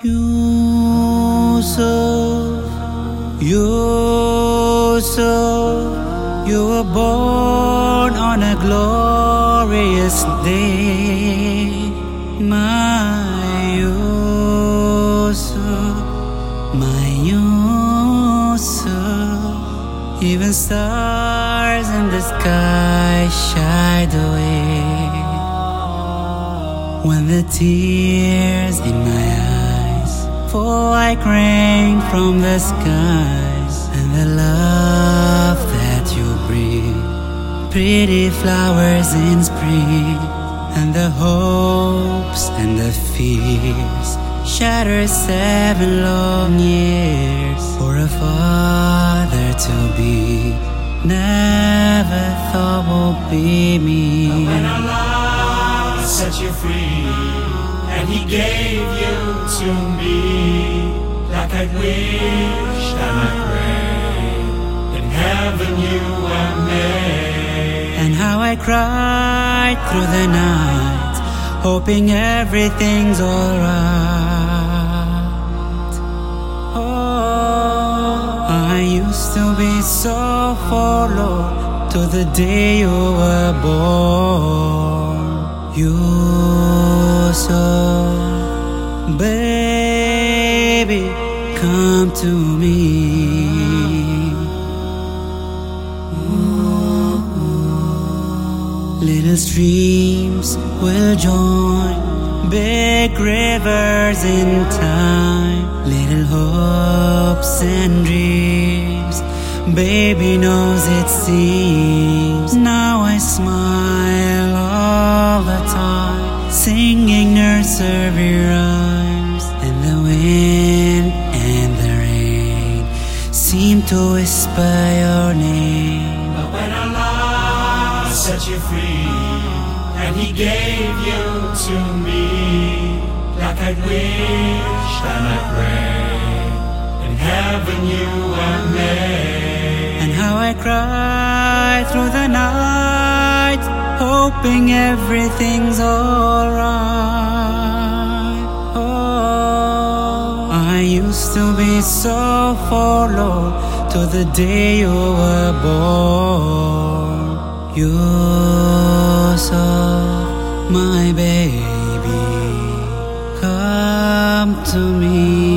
Yusuf, Yusuf, you were born on a glorious day, my Yusuf, my Yusuf. Even stars in the sky shied away when the tears in my eyes like rain from the skies and the love that you bring pretty flowers in spring and the hopes and the fears shatter seven long years for a father to be. Never thought would be me. When Allah set you free and He gave you to me, like I wished and I prayed, in heaven you were made. and how I cried through the night, hoping everything's alright. Oh, I used to be so forlorn to the day you were born. You so, baby, come to me. Little streams will join big rivers in time. Little hopes and dreams, baby knows it seems. Now I smile to whisper your name. But when Allah set you free and He gave you to me, like I wished and I prayed, in heaven you were made. And how I cried through the night, hoping everything's alright. Oh, I used to be so forlorn to the day you were born. You saw my baby come to me.